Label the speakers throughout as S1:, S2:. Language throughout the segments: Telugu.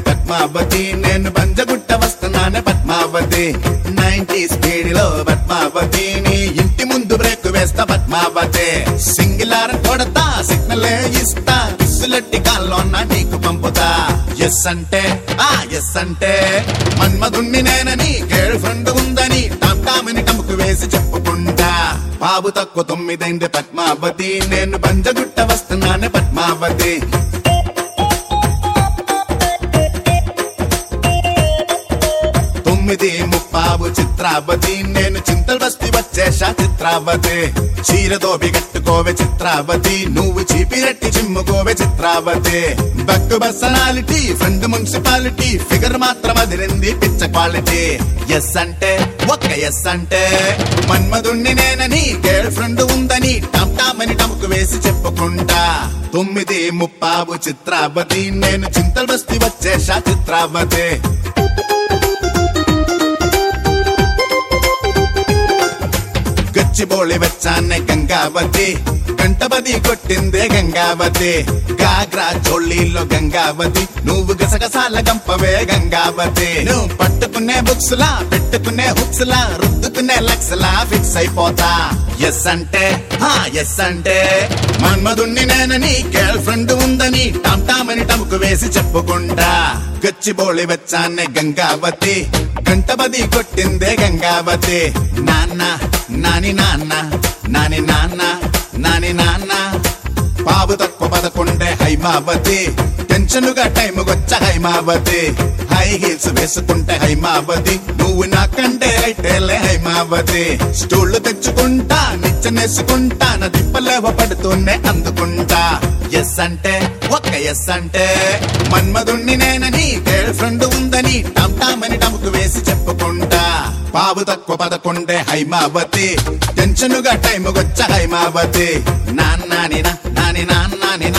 S1: పద్మావతి. నేను బంజగుట్ట వస్తున్నాను పద్మావతి. నైన్టీ స్పీడ్లో పద్మావతి. నీ ఇంటి ముందు బ్రేక్ వేస్తా పద్మావతి. సింగిలార్ కొడతా సిగ్నల్ ఇస్తా. కిస్సులట్టి కాల్లోన నీకు పంపుతా. ఎస్ అంటే ఆ ఎస్ అంటే. మన్మధుణ్ణి నేనని గర్ల్ ఫ్రెండ్ ఉందని టామ్ టముకు వేసి చెప్పుకుంటా. బాబు తక్కువ తొమ్మిదైంది పద్మావతి. నేను బంజగుట్ట వస్తున్నాను పద్మావతి. తొమ్మిది ముప్పావు చిత్రావతి. నేను చింతల బస్తి వచ్చేశా చిత్రావతి చీరదోబి కట్టుకోవే చిత్రావతి. నువ్వు చీపిరెట్టి చిమ్ముకోవే చిత్రావతి. బక్కు బర్సనాలిటీ ఫ్రెండ్ మున్సిపాలిటీ. ఫిగర్ మాత్రం అదిరింది పిచ్చ క్వాలిటీ. ఎస్ అంటే ఒక్క ఎస్ అంటే. మన్మధుణ్ణి నేనని గర్ల్ ఫ్రెండ్ ఉందని టమ్ టామ్ అని టముకు వేసి చెప్పుకుంటా. తొమ్మిది ముప్పావు చిత్రావతి. నేను చింతల బస్తి వచ్చేశా చిత్రావతి. బోళి వచ్చానే గంగావతి. గంటపతి కొట్టిందే గంగావతి. గాగ్రా చోళ్ళీలో గంగావతి. నువ్వు గసగసాల గంపవే గంగావతి. నువ్వు పట్టుకునే బుక్స్ లా పెట్టుకునే హుక్స్ లా రుద్దుకునే లక్స్ ఫిక్స్ అయిపోతా. ఎస్ అంటే హా ఎస్ అంటే. మన్మధుణ్ణి నేనని గర్ల్ ఫ్రెండ్ ఉందని టమ్ టామ్ అని టముకు వేసి చెప్పుకుంటా. గచ్చిబోళి వచ్చానే గంగావతి. గంటబది కొట్టిందే గంగావతి. నాన్న నాని నాన్న నాని నాన్న నాని నాన్న. బాబు తక్కువ పదకొండే హైమావతి. టెన్షన్గా టైం వచ్చ హైమావతి. హై హీల్స్ వేసుకుంటే హైమావతి. నువ్వు నాకంటే రైటేలే హైమావతి. స్టూళ్ళు తెచ్చుకుంటా నిచ్చనేసుకుంటా నా దిప్పలేవ పడుతూనే అందుకుంటా. ఎస్ అంటే ఒక్క ఎస్ అంటే. మన్మధుణ్ణి నేనని గర్ల్ ఫ్రెండ్ ఉందని టమ్టామని టామ్ టముకు వేసి చెప్పుకుంటా. బాబు తక్కువ పదకొండే హైమావతి. టెన్షన్గా టైం వచ్చ హైమావతి. నాన్నాని నాని నాన్నాని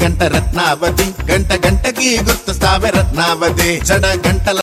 S1: గంట రత్నావతి గంట గంటకి గుర్తుస్తావే రత్నావతి జడ గంటల